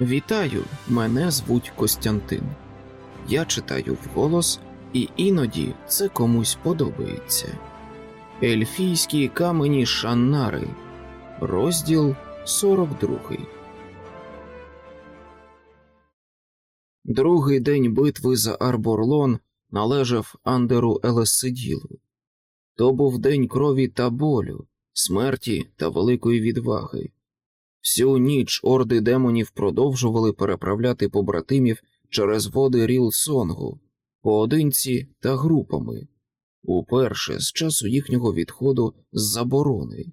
Вітаю, мене звуть Костянтин. Я читаю вголос, і іноді це комусь подобається. Ельфійські камені Шаннари, розділ 42. Другий день битви за Арборлон належав Андеру Елессиділу. То був день крові та болю, смерті та великої відваги. Всю ніч орди демонів продовжували переправляти побратимів через води Рілсонгу, поодинці та групами, уперше з часу їхнього відходу з заборони.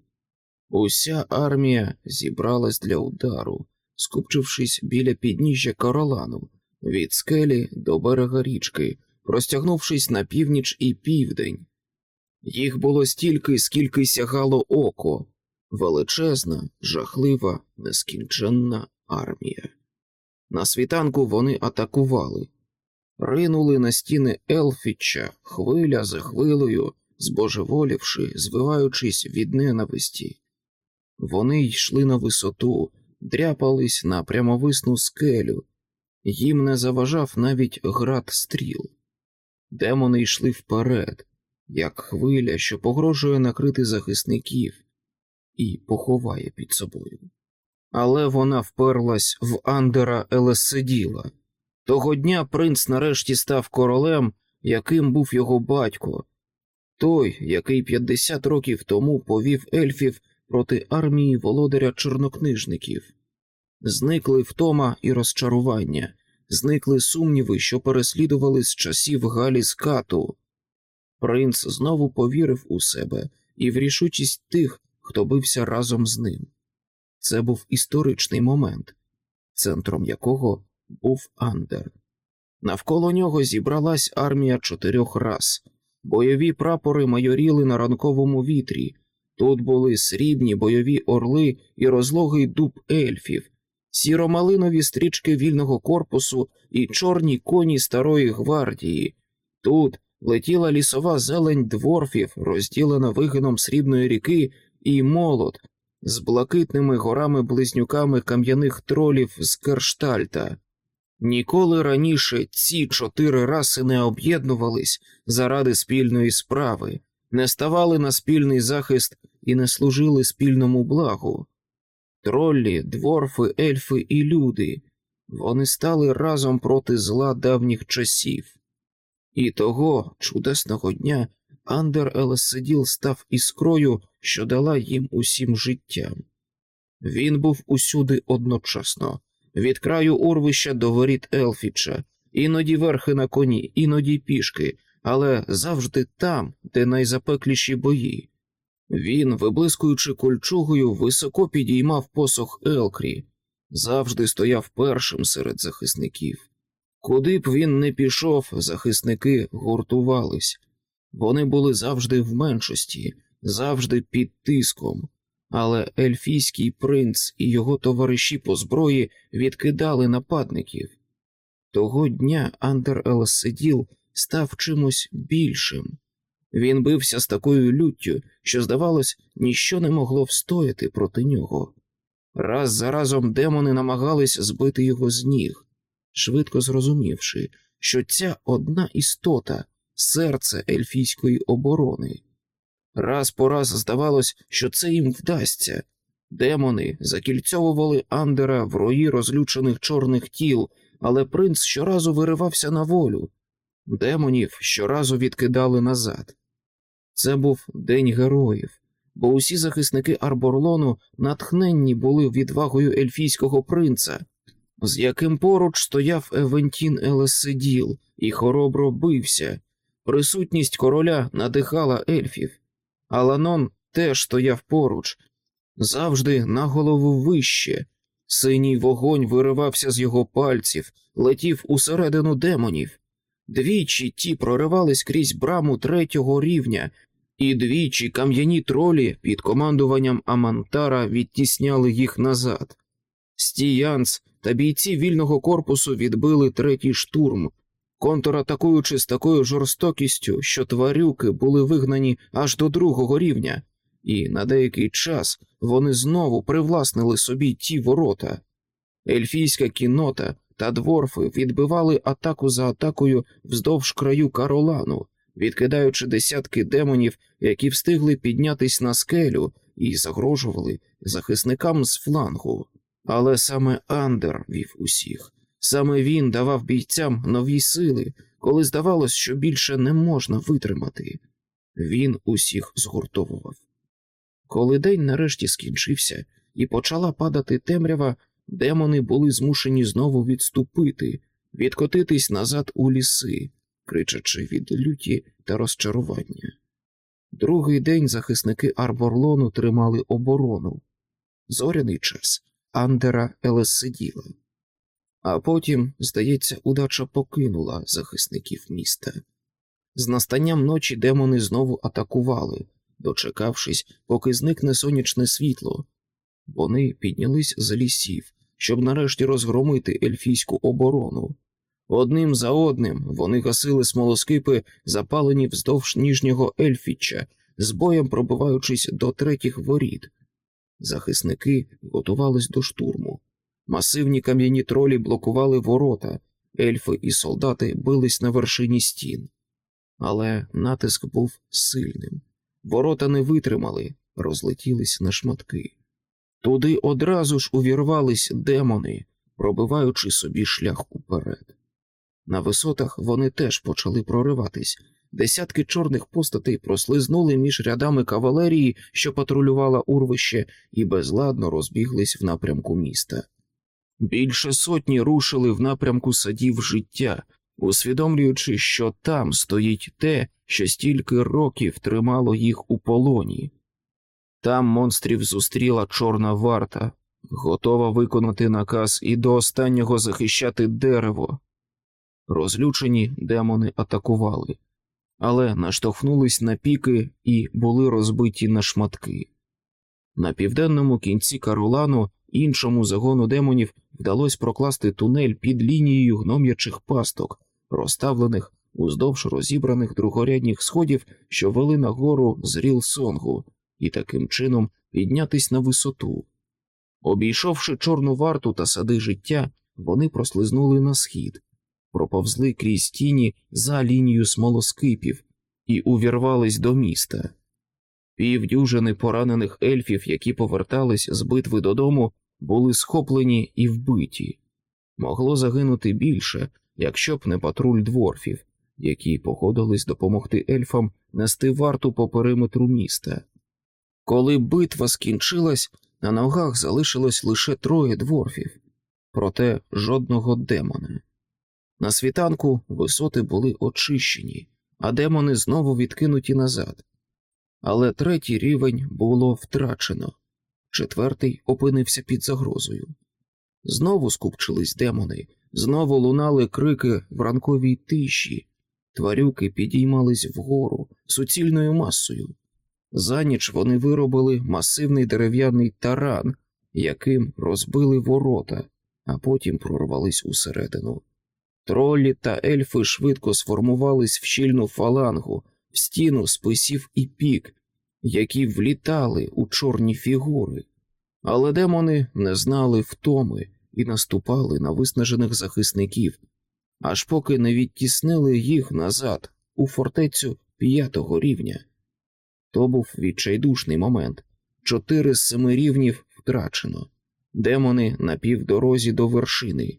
Уся армія зібралась для удару, скупчившись біля підніжжя Королану від скелі до берега річки, простягнувшись на північ і південь. Їх було стільки, скільки сягало око величезна, жахлива, нескінченна армія. На світанку вони атакували, ринули на стіни Елфіча хвиля за хвилею, збожеволівши, звиваючись від ненависті. Вони йшли на висоту, дряпались на прямовисну скелю, їм не заважав навіть град стріл. Демони йшли вперед, як хвиля, що погрожує накрити захисників, і поховає під собою. Але вона вперлась в Андера Елеседіла. Того дня принц нарешті став королем, яким був його батько, той, який 50 років тому повів ельфів проти армії володаря чорнокнижників. Зникли втома і розчарування, зникли сумніви, що переслідували з часів Галі Скату. Принц знову повірив у себе і в рішучість тих, хто бився разом з ним. Це був історичний момент, центром якого був Андер. Навколо нього зібралась армія чотирьох рас, бойові прапори майоріли на ранковому вітрі. Тут були срібні бойові орли і розлогий дуб ельфів, сіромалинові стрічки вільного корпусу і чорні коні старої гвардії. Тут летіла лісова зелень дворфів, розділена вигином срібної ріки, і молот з блакитними горами-близнюками кам'яних тролів з Керштальта. Ніколи раніше ці чотири раси не об'єднувались заради спільної справи, не ставали на спільний захист і не служили спільному благу. Троллі, дворфи, ельфи і люди вони стали разом проти зла давніх часів. І того чудесного дня Андер Елесиділ став іскрою, що дала їм усім життя. Він був усюди одночасно, від краю урвища до воріт Елфіча, іноді верхи на коні, іноді пішки, але завжди там, де найзапекліші бої. Він, виблискуючи кольчугою, високо підіймав посох Елкрі, завжди стояв першим серед захисників. Куди б він не пішов, захисники гуртувались. Вони були завжди в меншості, завжди під тиском, але ельфійський принц і його товариші по зброї відкидали нападників. Того дня Андер Елсиділ став чимось більшим. Він бився з такою люттю, що, здавалось, ніщо не могло встояти проти нього. Раз за разом демони намагались збити його з ніг, швидко зрозумівши, що ця одна істота серце ельфійської оборони. Раз по раз здавалось, що це їм вдасться. Демони закільцьовували Андера в рої розлючених чорних тіл, але принц щоразу виривався на волю. Демонів щоразу відкидали назад. Це був День героїв, бо усі захисники Арборлону натхненні були відвагою ельфійського принца, з яким поруч стояв Евентін Елесиділ і хоробро бився. Присутність короля надихала ельфів, Аланон теж стояв поруч, завжди на голову вище. Синій вогонь виривався з його пальців, летів усередину демонів. Двічі ті проривались крізь браму третього рівня, і двічі кам'яні тролі під командуванням Амантара відтісняли їх назад. Стіянс та бійці вільного корпусу відбили третій штурм, контратакуючи з такою жорстокістю, що тварюки були вигнані аж до другого рівня, і на деякий час вони знову привласнили собі ті ворота. Ельфійська кіннота та дворфи відбивали атаку за атакою вздовж краю Каролану, відкидаючи десятки демонів, які встигли піднятись на скелю і загрожували захисникам з флангу. Але саме Андер вів усіх. Саме він давав бійцям нові сили, коли здавалось, що більше не можна витримати. Він усіх згуртовував. Коли день нарешті скінчився і почала падати темрява, демони були змушені знову відступити, відкотитись назад у ліси, кричачи від люті та розчарування. Другий день захисники Арборлону тримали оборону. Зоряний час Андера Елесиділа. А потім, здається, удача покинула захисників міста. З настанням ночі демони знову атакували, дочекавшись, поки зникне сонячне світло. Вони піднялись з лісів, щоб нарешті розгромити ельфійську оборону. Одним за одним вони гасили смолоскипи, запалені вздовж ніжнього ельфіча, з боєм пробиваючись до третіх воріт. Захисники готувались до штурму. Масивні кам'яні тролі блокували ворота, ельфи і солдати бились на вершині стін. Але натиск був сильним. Ворота не витримали, розлетілись на шматки. Туди одразу ж увірвались демони, пробиваючи собі шлях уперед. На висотах вони теж почали прориватись. Десятки чорних постатей прослизнули між рядами кавалерії, що патрулювала урвище, і безладно розбіглись в напрямку міста. Більше сотні рушили в напрямку садів життя, усвідомлюючи, що там стоїть те, що стільки років тримало їх у полоні. Там монстрів зустріла чорна варта, готова виконати наказ і до останнього захищати дерево. Розлючені демони атакували, але наштовхнулись на піки і були розбиті на шматки. На південному кінці Каролану іншому загону демонів вдалося прокласти тунель під лінією гном'ячих пасток, розставлених уздовж розібраних другорядних сходів, що вели нагору з Рілсонгу, і таким чином піднятись на висоту. Обійшовши чорну варту та сади життя, вони прослизнули на схід, проповзли крізь тіні за лінію смолоскипів і увірвались до міста. Півдюжини поранених ельфів, які повертались з битви додому, були схоплені і вбиті. Могло загинути більше, якщо б не патруль дворфів, які погодились допомогти ельфам нести варту по периметру міста. Коли битва скінчилась, на ногах залишилось лише троє дворфів, проте жодного демона. На світанку висоти були очищені, а демони знову відкинуті назад. Але третій рівень було втрачено, четвертий опинився під загрозою. Знову скупчились демони, знову лунали крики в ранковій тиші, тварюки підіймались вгору суцільною масою. За ніч вони виробили масивний дерев'яний таран, яким розбили ворота, а потім прорвались усередину. Тролі та ельфи швидко сформувались в щільну фалангу, в стіну списів і пік, які влітали у чорні фігури, але демони не знали втоми і наступали на виснажених захисників, аж поки не відтіснили їх назад у фортецю п'ятого рівня. То був відчайдушний момент чотири з семи рівнів втрачено, демони на півдорозі до вершини.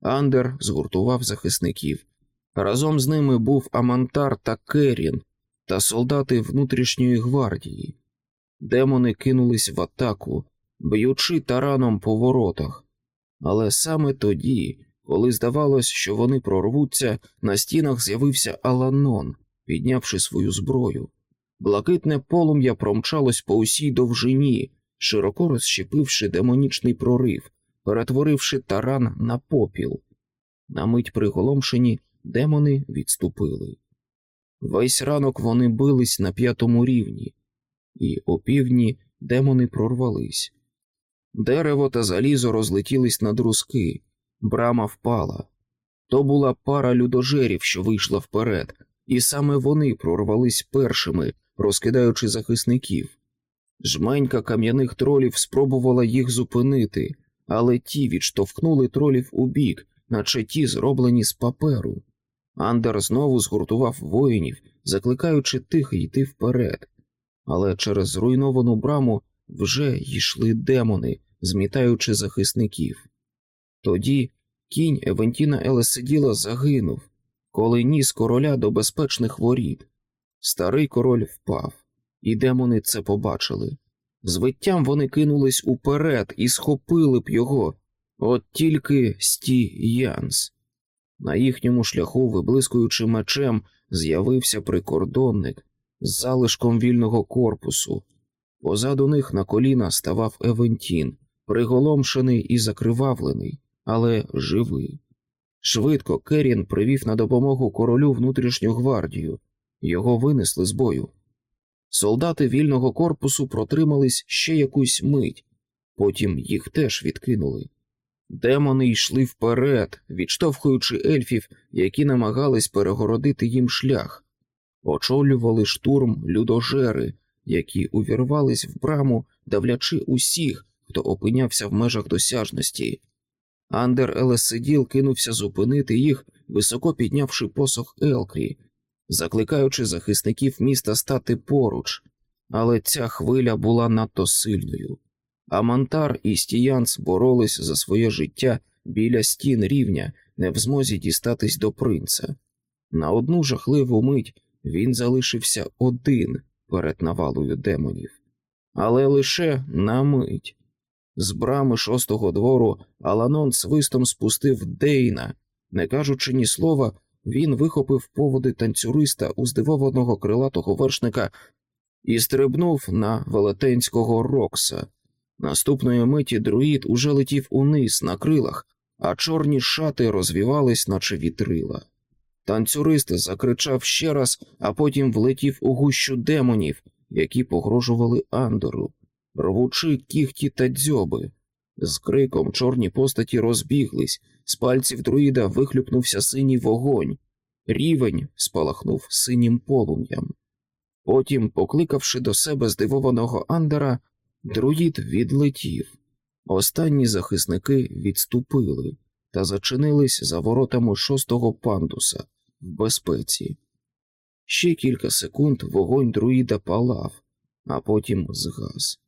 Андер згуртував захисників. Разом з ними був Амантар та Керін та солдати внутрішньої гвардії. Демони кинулись в атаку, б'ючи тараном по воротах. Але саме тоді, коли здавалось, що вони прорвуться, на стінах з'явився Аланон, піднявши свою зброю. Блакитне полум'я промчалось по усій довжині, широко розщепивши демонічний прорив, перетворивши таран на попіл. На мить приголомшені демони відступили. Весь ранок вони бились на п'ятому рівні, і опівдні демони прорвались. Дерево та залізо розлетілись на друзки, брама впала. То була пара людожерів, що вийшла вперед, і саме вони прорвались першими, розкидаючи захисників. Жменька кам'яних тролів спробувала їх зупинити, але ті відштовхнули тролів у бік, наче ті зроблені з паперу. Андер знову згуртував воїнів, закликаючи тих йти вперед, але через зруйновану браму вже йшли демони, змітаючи захисників. Тоді кінь Евентіна Елесиділа загинув, коли ніс короля до безпечних воріт. Старий король впав, і демони це побачили. З виттям вони кинулись уперед і схопили б його, от тільки сті Янс. На їхньому шляху, виблискуючи мечем, з'явився прикордонник з залишком вільного корпусу. Позаду них на коліна ставав Евентін, приголомшений і закривавлений, але живий. Швидко Керін привів на допомогу королю внутрішню гвардію, його винесли з бою. Солдати вільного корпусу протримались ще якусь мить, потім їх теж відкинули. Демони йшли вперед, відштовхуючи ельфів, які намагались перегородити їм шлях, очолювали штурм людожери, які увірвались в браму, давлячи усіх, хто опинявся в межах досяжності. Андер Елесиділ кинувся зупинити їх, високо піднявши посох Елкрі, закликаючи захисників міста стати поруч, але ця хвиля була надто сильною. Амантар і Стіянс боролись за своє життя біля стін рівня, не в змозі дістатись до принца. На одну жахливу мить він залишився один перед навалою демонів, але лише на мить. З брами шостого двору Аланон свистом спустив Дейна. Не кажучи ні слова, він вихопив поводи танцюриста у здивованого крилатого вершника і стрибнув на велетенського Рокса. Наступної миті друїд уже летів униз на крилах, а чорні шати розвівались, наче вітрила. Танцюрист закричав ще раз, а потім влетів у гущу демонів, які погрожували Андору, рвучи кіхті та дзьоби. З криком чорні постаті розбіглись, з пальців друїда вихлюпнувся синій вогонь, рівень спалахнув синім полум'ям. Потім, покликавши до себе здивованого Андера, друїд відлетів. Останні захисники відступили та зачинились за воротами шостого пандуса в безпеці. Ще кілька секунд вогонь друїда палав, а потім згас.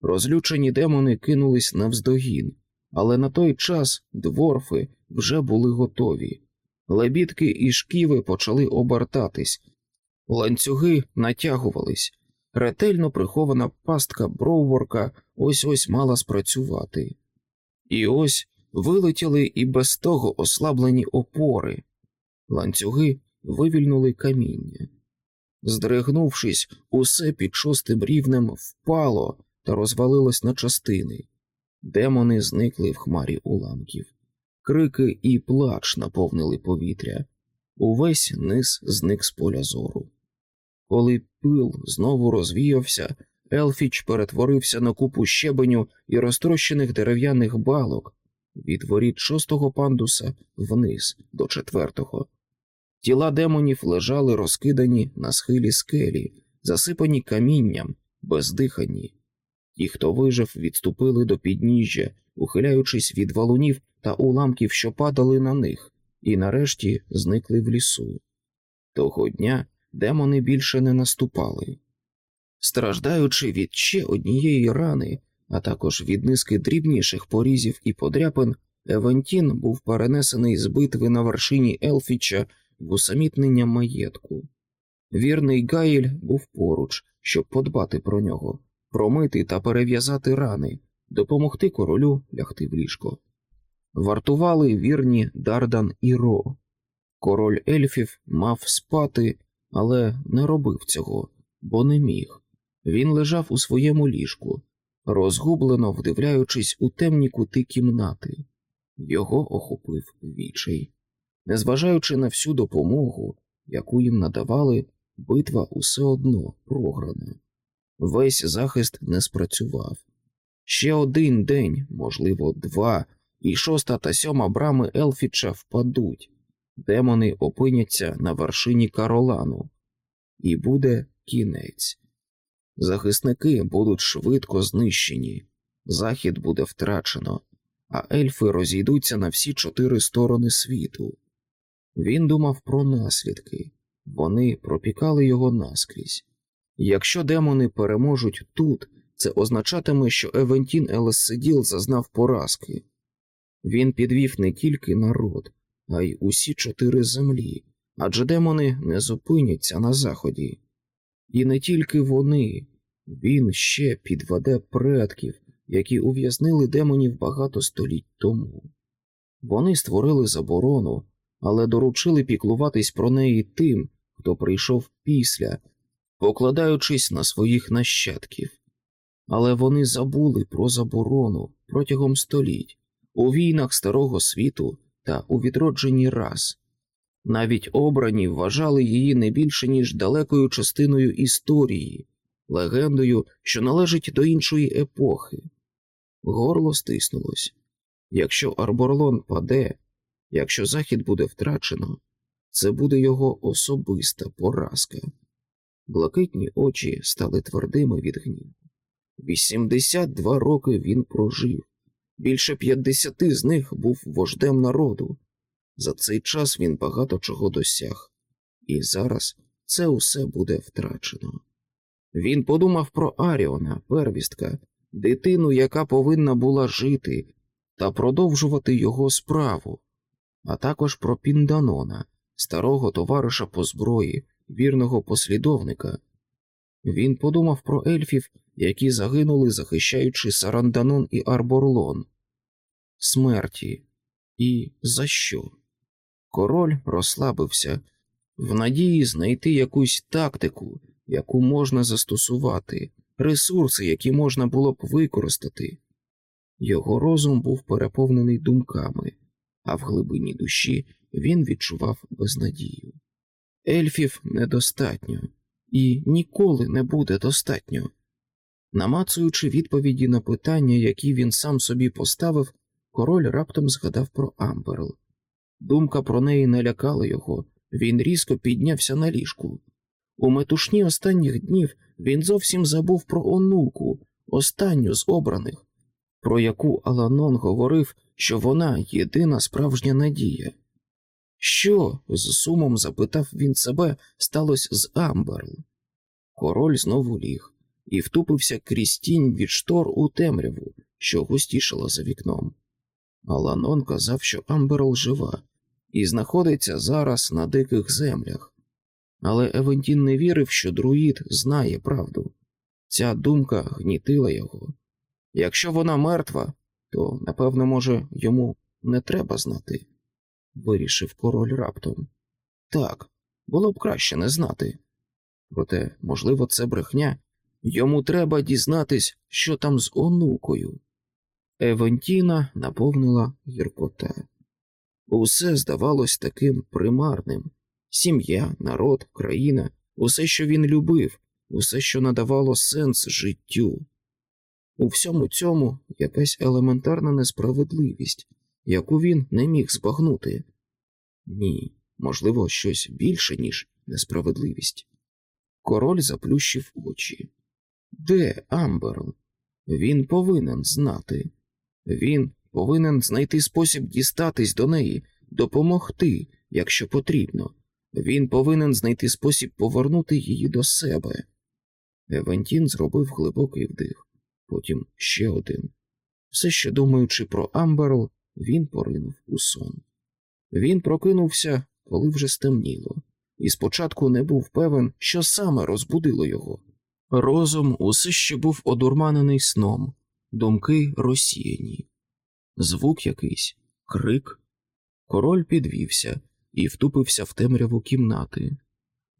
Розлючені демони кинулись навздогін, але на той час дворфи вже були готові. Лебідки і шківи почали обертатись, ланцюги натягувались, ретельно прихована пастка броуворка ось ось мала спрацювати. І ось вилетіли і без того ослаблені опори, ланцюги вивільнули каміння. Здригнувшись, усе під шостим рівнем впало та розвалилось на частини. Демони зникли в хмарі уламків. Крики і плач наповнили повітря. Увесь низ зник з поля зору. Коли пил знову розвіявся, Елфіч перетворився на купу щебеню і розтрощених дерев'яних балок від воріт шостого пандуса вниз до четвертого. Тіла демонів лежали розкидані на схилі скелі, засипані камінням, бездихані. Ті, хто вижив, відступили до підніжжя, ухиляючись від валунів та уламків, що падали на них, і нарешті зникли в лісу. Того дня демони більше не наступали. Страждаючи від ще однієї рани, а також від низки дрібніших порізів і подряпин, Евантін був перенесений з битви на вершині Елфіча в усамітнення маєтку. Вірний Гаїль був поруч, щоб подбати про нього, промити та перев'язати рани, допомогти королю лягти в ліжко. Вартували вірні Дардан і Ро. Король ельфів мав спати, але не робив цього, бо не міг. Він лежав у своєму ліжку, розгублено вдивляючись у темні кути кімнати. Його охопив вічай. Незважаючи на всю допомогу, яку їм надавали, битва усе одно програна. Весь захист не спрацював. Ще один день, можливо, два, і шоста та сьома брами Елфіча впадуть, демони опиняться на вершині Каролану, і буде кінець. Захисники будуть швидко знищені, захід буде втрачено, а ельфи розійдуться на всі чотири сторони світу. Він думав про наслідки, вони пропікали його наскрізь. Якщо демони переможуть тут, це означатиме, що Евентін Елессиділ зазнав поразки. Він підвів не тільки народ, а й усі чотири землі, адже демони не зупиняться на заході. І не тільки вони, він ще підведе предків, які ув'язнили демонів багато століть тому. Вони створили заборону, але доручили піклуватись про неї тим, хто прийшов після, покладаючись на своїх нащадків. Але вони забули про заборону протягом століть у війнах Старого світу та у відродженні рас. Навіть обрані вважали її не більше, ніж далекою частиною історії, легендою, що належить до іншої епохи. Горло стиснулось. Якщо Арборлон паде, якщо захід буде втрачено, це буде його особиста поразка. Блакитні очі стали твердими від гніву. 82 роки він прожив, більше 50 з них був вождем народу. За цей час він багато чого досяг, і зараз це усе буде втрачено. Він подумав про Аріона, первістка, дитину, яка повинна була жити та продовжувати його справу, а також про Пінданона, старого товариша по зброї, вірного послідовника. Він подумав про ельфів, які загинули, захищаючи Саранданон і Арборлон, смерті, і за що? Король розслабився в надії знайти якусь тактику, яку можна застосувати, ресурси, які можна було б використати. Його розум був переповнений думками, а в глибині душі він відчував безнадію. Ельфів недостатньо і ніколи не буде достатньо. Намацуючи відповіді на питання, які він сам собі поставив, король раптом згадав про Амберл. Думка про неї не лякала його, він різко піднявся на ліжку. У метушні останніх днів він зовсім забув про онуку, останню з обраних, про яку Аланон говорив, що вона єдина справжня надія. Що, з сумом запитав він себе, сталося з Амберл? Король знову ліг і втупився крізь тінь від штор у темряву, що густішала за вікном. Аланон казав, що Амберл жива і знаходиться зараз на диких землях. Але Евентін не вірив, що друїд знає правду. Ця думка гнітила його. Якщо вона мертва, то, напевно, може, йому не треба знати, вирішив король раптом. Так, було б краще не знати. Проте, можливо, це брехня. Йому треба дізнатись, що там з онукою. Евентіна наповнила гіркота. Усе здавалось таким примарним сім'я, народ, країна, усе, що він любив, усе, що надавало сенс життю. У всьому цьому якась елементарна несправедливість, яку він не міг збагнути. Ні, можливо, щось більше, ніж несправедливість. Король заплющив очі. Де Амберл? Він повинен знати. Він повинен знайти спосіб дістатись до неї, допомогти, якщо потрібно. Він повинен знайти спосіб повернути її до себе. Евентін зробив глибокий вдих, потім ще один. Все ще думаючи про Амберл, він поринув у сон. Він прокинувся, коли вже стемніло, і спочатку не був певен, що саме розбудило його. Розум усе ще був одурманений сном, думки розсіяні. Звук якийсь, крик. Король підвівся і втупився в темряву кімнати.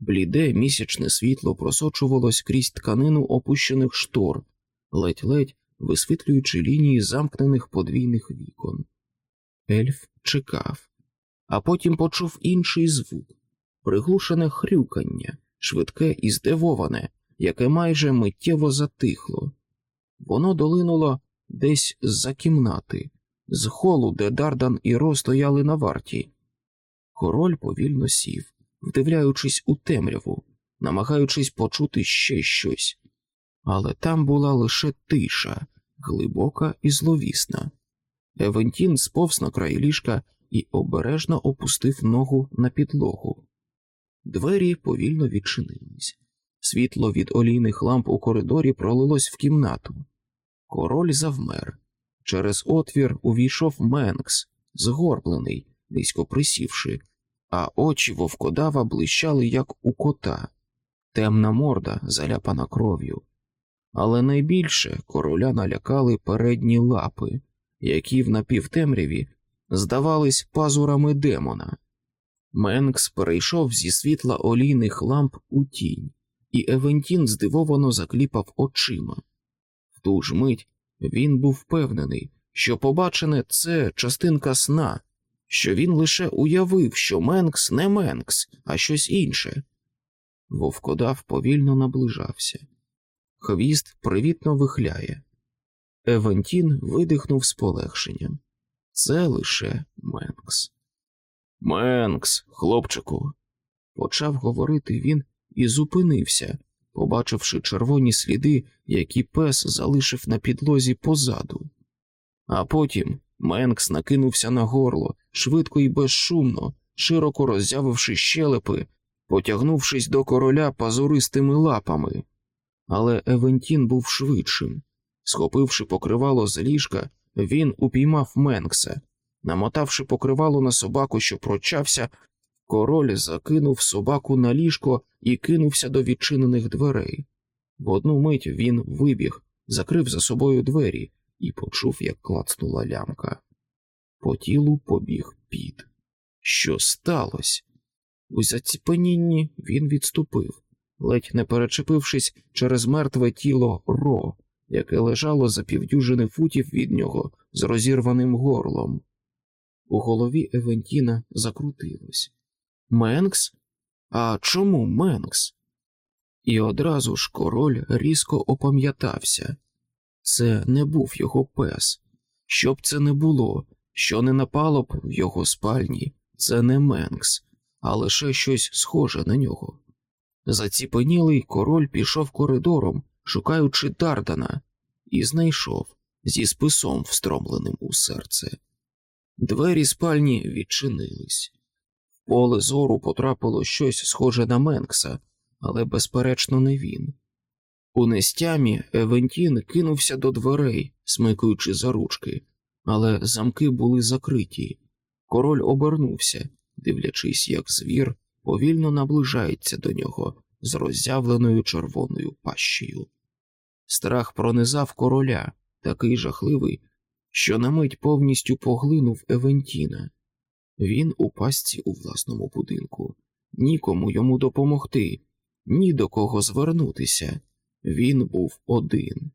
Бліде місячне світло просочувалось крізь тканину опущених штор, ледь-ледь висвітлюючи лінії замкнених подвійних вікон. Ельф чекав, а потім почув інший звук приглушене хрюкання, швидке і здивоване, яке майже миттєво затихло. Воно долинуло десь з-за кімнати, з холу, де Дардан і Ро стояли на варті. Король повільно сів, вдивляючись у темряву, намагаючись почути ще щось. Але там була лише тиша, глибока і зловісна. Евентін сповз на край ліжка і обережно опустив ногу на підлогу. Двері повільно відчинились. Світло від олійних ламп у коридорі пролилось в кімнату. Король завмер. Через отвір увійшов Менкс, згорблений, низько присівши, а очі вовкодава блищали, як у кота, темна морда заляпана кров'ю. Але найбільше короля налякали передні лапи, які в напівтемряві здавались пазурами демона. Менкс перейшов зі світла олійних ламп у тінь, і Евентін здивовано закліпав очима. В ту ж мить він був впевнений, що побачене це частинка сна, що він лише уявив, що Менкс не Менкс, а щось інше. Вовкодав повільно наближався. Хвіст привітно вихляє. Евентін видихнув з полегшенням. Це лише Менкс. Менкс, хлопчику, почав говорити він і зупинився, побачивши червоні сліди, які пес залишив на підлозі позаду. А потім Менкс накинувся на горло, швидко і безшумно, широко роззявивши щелепи, потягнувшись до короля пазуристими лапами. Але Евентін був швидшим. Схопивши покривало з ліжка, він упіймав Менкса. Намотавши покривало на собаку, що прочався, король закинув собаку на ліжко і кинувся до відчинених дверей. В одну мить він вибіг, закрив за собою двері і почув, як клацнула лямка. По тілу побіг під. Що сталося? У заціпенінні він відступив, ледь не перечепившись через мертве тіло ро, яке лежало за півдюжини футів від нього з розірваним горлом. У голові Евентіна закрутилось. Менкс? А чому Менкс? І одразу ж король різко опам'ятався це не був його пес. Що б це не було, що не напало б в його спальні, це не Менкс, а лише щось схоже на нього. Заціпенілий король пішов коридором, шукаючи Дардана, і знайшов зі списом, встромленим у серце. Двері спальні відчинились. Поле зору потрапило щось схоже на Менкса, але, безперечно, не він. У нестямі Евентін кинувся до дверей, смикуючи за ручки, але замки були закриті. Король обернувся, дивлячись, як звір повільно наближається до нього з роззявленою червоною пащею. Страх пронизав короля, такий жахливий, що на мить повністю поглинув Евентіна. Він у пастці у власному будинку, нікому йому допомогти, ні до кого звернутися. Він був один,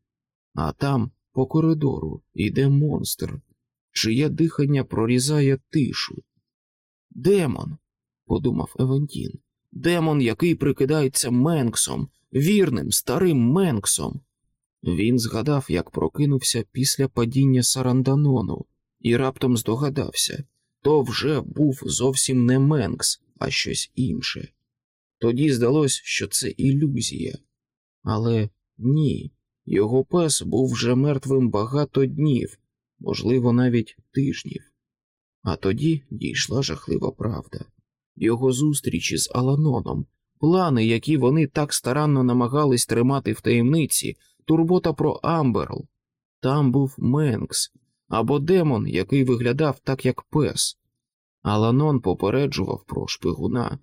а там, по коридору, йде монстр, чиє дихання прорізає тишу. Демон, подумав Евентін, демон, який прикидається Менксом, вірним, старим Менксом. Він згадав, як прокинувся після падіння Саранданону, і раптом здогадався то вже був зовсім не Менкс, а щось інше. Тоді здалось, що це ілюзія. Але ні, його пес був вже мертвим багато днів, можливо, навіть тижнів. А тоді дійшла жахлива правда його зустрічі з Аланоном, плани, які вони так старанно намагались тримати в таємниці, турбота про Амберл. Там був Менкс або демон, який виглядав так, як пес. Аланон попереджував про шпигуна,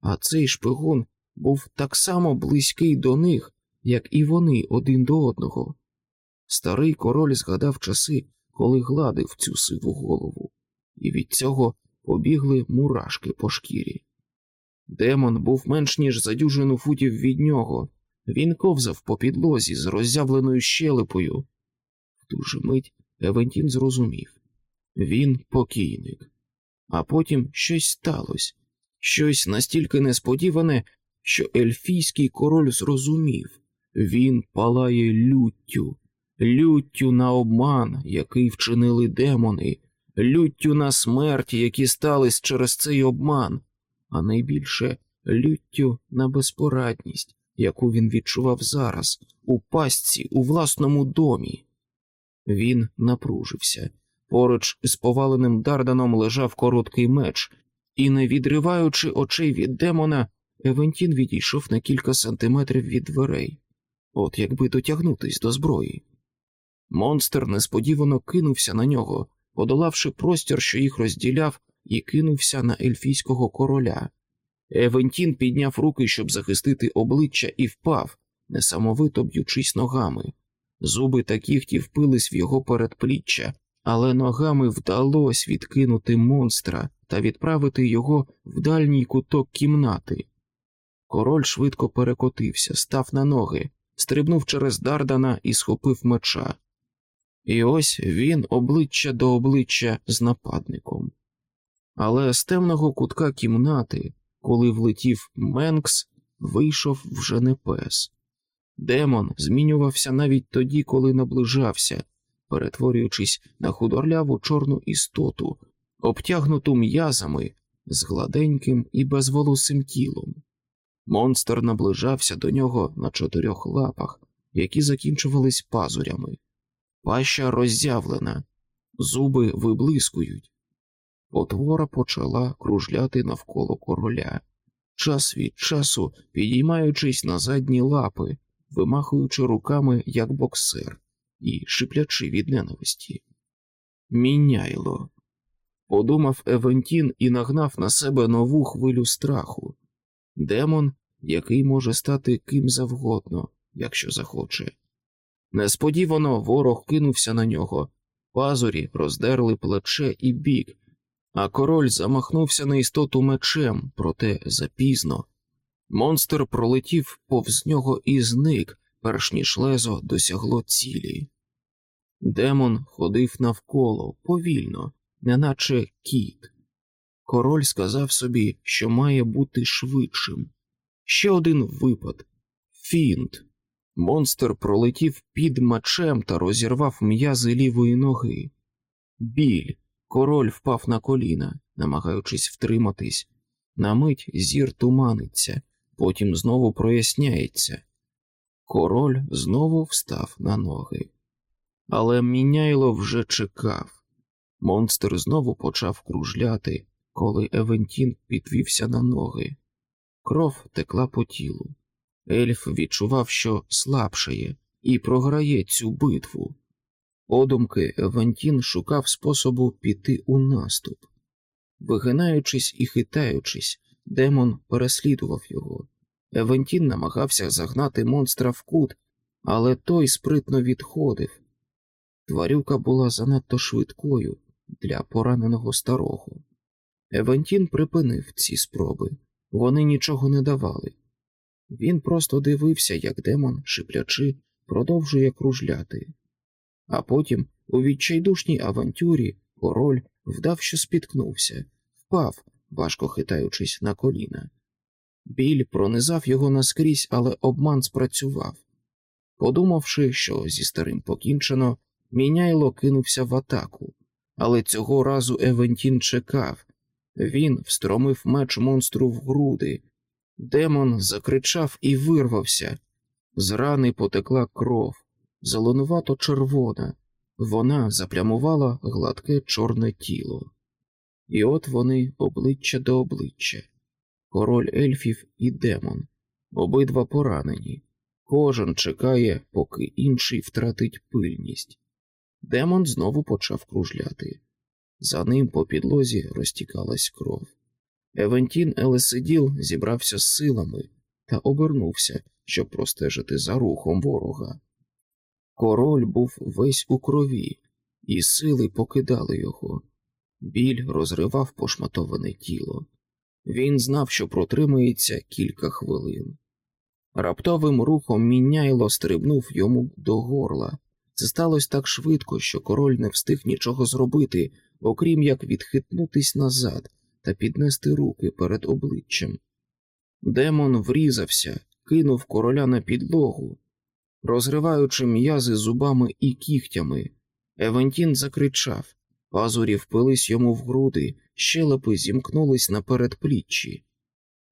а цей шпигун був так само близький до них, як і вони один до одного. Старий король згадав часи, коли гладив цю сиву голову, і від цього побігли мурашки по шкірі. Демон був менш ніж за дюжину футів від нього, він ковзав по підлозі з роззявленою щелепою. В ту ж мить Евентін зрозумів. Він покійник, а потім щось сталося, щось настільки несподіване, що ельфійський король зрозумів. Він палає люттю, люттю на обман, який вчинили демони, люттю на смерть, які стались через цей обман, а найбільше люттю на безпорадність, яку він відчував зараз, у пастці у власному домі. Він напружився, Поруч з поваленим Дарданом лежав короткий меч, і, не відриваючи очей від демона, Евентін відійшов на кілька сантиметрів від дверей, от якби дотягнутись до зброї. Монстр несподівано кинувся на нього, подолавши простір, що їх розділяв, і кинувся на ельфійського короля. Евентін підняв руки, щоб захистити обличчя, і впав, несамовито б'ючись ногами. Зуби та кіхті впились в його передпліччя, але ногами вдалося відкинути монстра та відправити його в дальній куток кімнати. Король швидко перекотився, став на ноги, стрибнув через Дардана і схопив меча. І ось він обличчя до обличчя з нападником. Але з темного кутка кімнати, коли влетів Менкс, вийшов вже не пес. Демон змінювався навіть тоді, коли наближався, перетворюючись на худорляву чорну істоту, обтягнуту м'язами з гладеньким і безволосим тілом. Монстр наближався до нього на чотирьох лапах, які закінчувались пазурями. Паща роззявлена, зуби виблискують. Потвора почала кружляти навколо короля, час від часу підіймаючись на задні лапи, вимахуючи руками, як боксер, і шиплячи від ненависті. Міняйло. Подумав Евентін і нагнав на себе нову хвилю страху демон, який може стати ким завгодно, якщо захоче. Несподівано ворог кинувся на нього, пазурі роздерли плече і бік, а король замахнувся на істоту мечем, проте запізно. Монстр пролетів повз нього і зник, перш ніж лезо досягло цілі. Демон ходив навколо повільно, неначе кіт. Король сказав собі, що має бути швидшим. Ще один випад фінт. Монстр пролетів під мечем та розірвав м'язи лівої ноги. Біль. Король впав на коліна, намагаючись втриматись. На мить зір туманиться, потім знову проясняється. Король знову встав на ноги. Але міняйло вже чекав. Монстр знову почав кружляти, коли Евентін підвівся на ноги. Кров текла по тілу. Ельф відчував, що слабшає, і програє цю битву. Подумки Евентін шукав способу піти у наступ. Вигинаючись і хитаючись, демон переслідував його. Евентін намагався загнати монстра в кут, але той спритно відходив. Тварюка була занадто швидкою для пораненого старого. Евентін припинив ці спроби, вони нічого не давали. Він просто дивився, як демон, шиплячи, продовжує кружляти. А потім, у відчайдушній авантюрі, король вдав, що спіткнувся, впав, важко хитаючись на коліна. Біль пронизав його наскрізь, але обман спрацював. Подумавши, що зі старим покінчено, міняйло кинувся в атаку, але цього разу Евентін чекав він встромив меч монстру в груди. Демон закричав і вирвався. З рани потекла кров, зеленувато червона, вона заплямувала гладке чорне тіло. І от вони обличчя до обличчя, король ельфів і демон, обидва поранені. Кожен чекає, поки інший втратить пильність. Демон знову почав кружляти. За ним по підлозі розтікалась кров. Евентін Елесиділ зібрався з силами та обернувся, щоб простежити за рухом ворога. Король був весь у крові, і сили покидали його. Біль розривав пошматоване тіло. Він знав, що протримається кілька хвилин. Раптовим рухом міняйло стрибнув йому до горла. Це сталося так швидко, що король не встиг нічого зробити, окрім як відхитнутись назад та піднести руки перед обличчям. Демон врізався, кинув короля на підлогу, розриваючи м'язи зубами і кігтями. Евентін закричав, пазурі впились йому в груди, щелепи зімкнулись на передпліччі.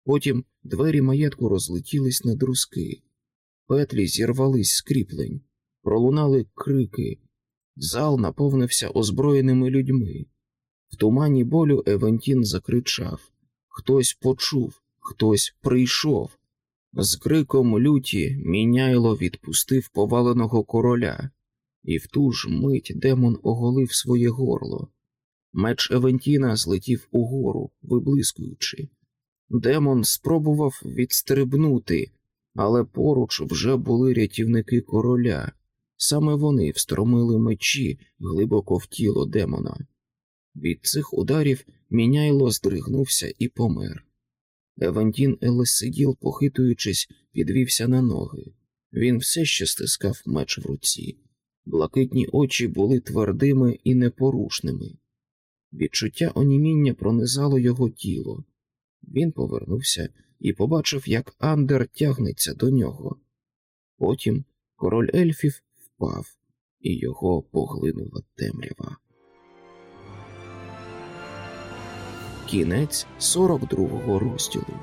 Потім двері маєтку розлетілись на друзки, петлі зірвались з кріплень, пролунали крики, Зал наповнився озброєними людьми. В тумані болю Евентін закричав Хтось почув, хтось прийшов. З криком люті міняйло відпустив поваленого короля, і в ту ж мить демон оголив своє горло. Меч Евентіна злетів угору, виблискуючи. Демон спробував відстрибнути, але поруч вже були рятівники короля. Саме вони встромили мечі глибоко в тіло демона. Від цих ударів міняйло здригнувся і помер. Евентін Елесиділ, похитуючись, підвівся на ноги. Він все ще стискав меч в руці. Блакитні очі були твердими і непорушними. Відчуття оніміння пронизало його тіло. Він повернувся і побачив, як Андер тягнеться до нього. Потім король ельфів впав, і його поглинула темрява. Кінець 42-го розділу.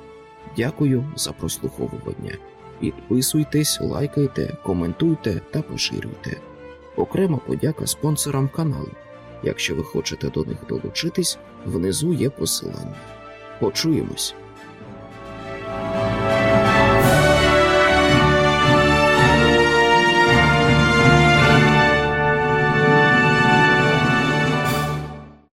Дякую за прослуховування. Підписуйтесь, лайкайте, коментуйте та поширюйте. Окрема подяка спонсорам каналу. Якщо ви хочете до них долучитись, внизу є посилання. Почуємось!